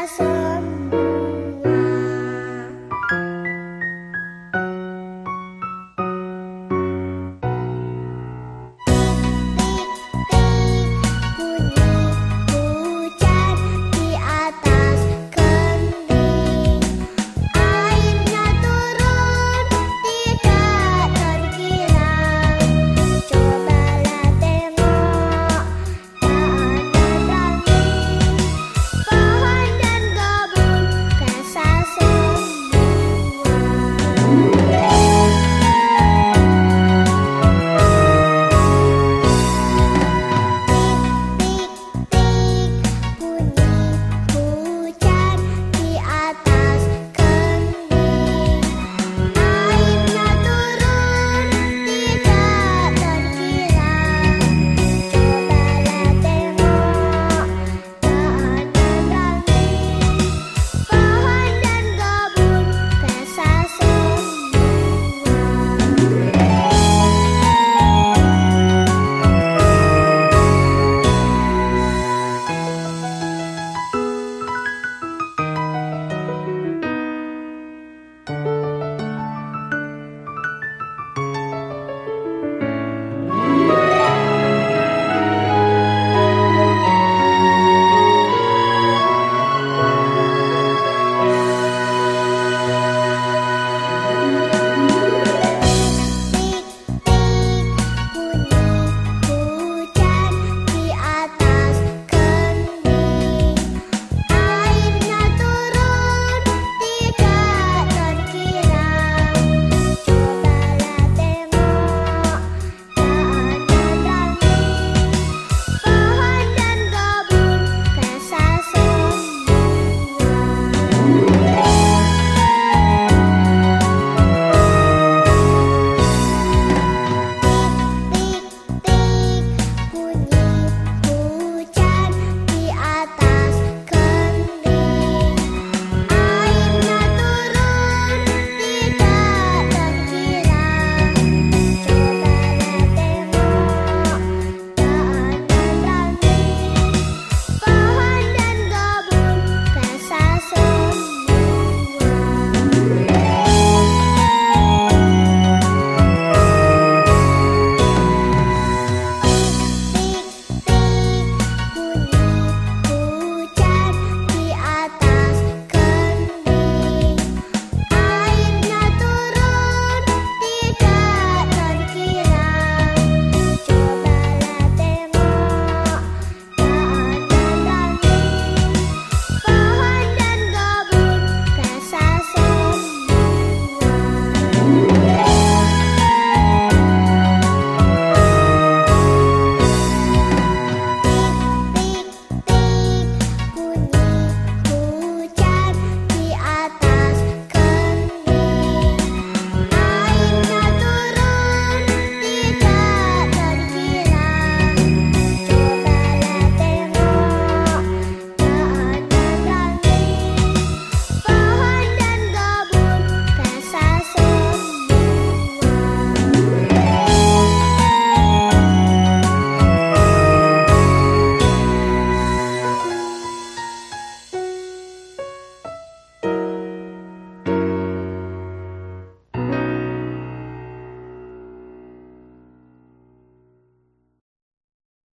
corazón.